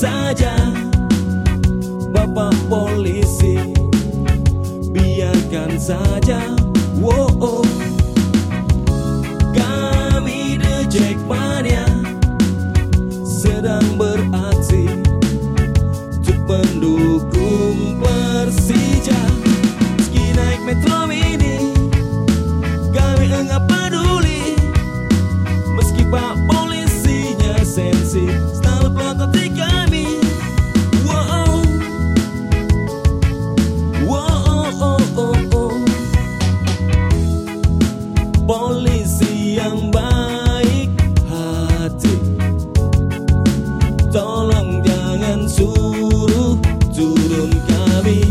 saja. Bapak polisi Biarkan saja. Wow. Kami The Jackmania Sedang beraksi Untuk mendukung Persija. Meski naik metro mini Kami enggak peduli. Meski pak polisinya sensi Selalu pelototi Tolong jangan suruh turun kami.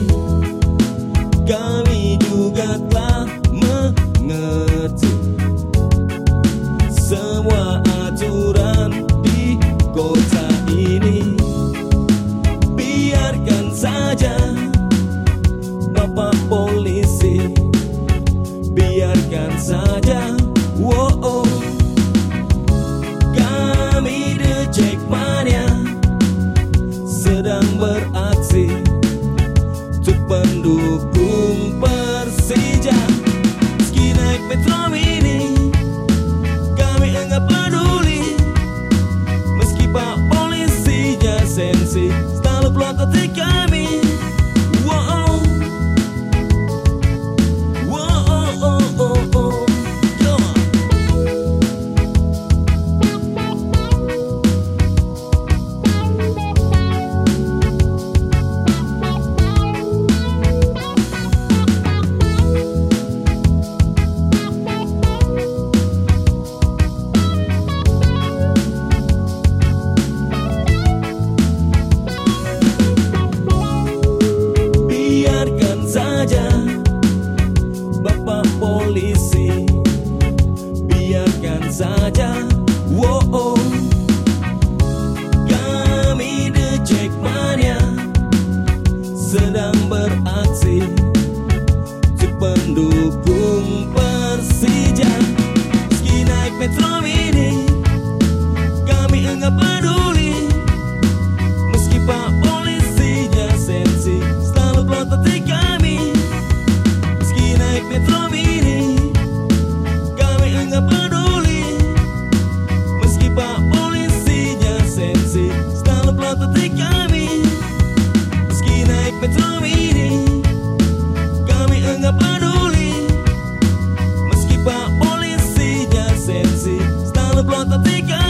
Kami juga telah mengerti Semua aturan di kota ini. Biarkan saja Bapak polisi Biarkan saja. Wow Sedang beraksi. Untuk mendukung Persija Meski naik metro mini Kami enggak peduli. Meski pak polisinya sensi Selalu pelototi kami saja. Wow Kami The Jackmania Sedang beraksi. Untuk mendukung Selalu pelototi kami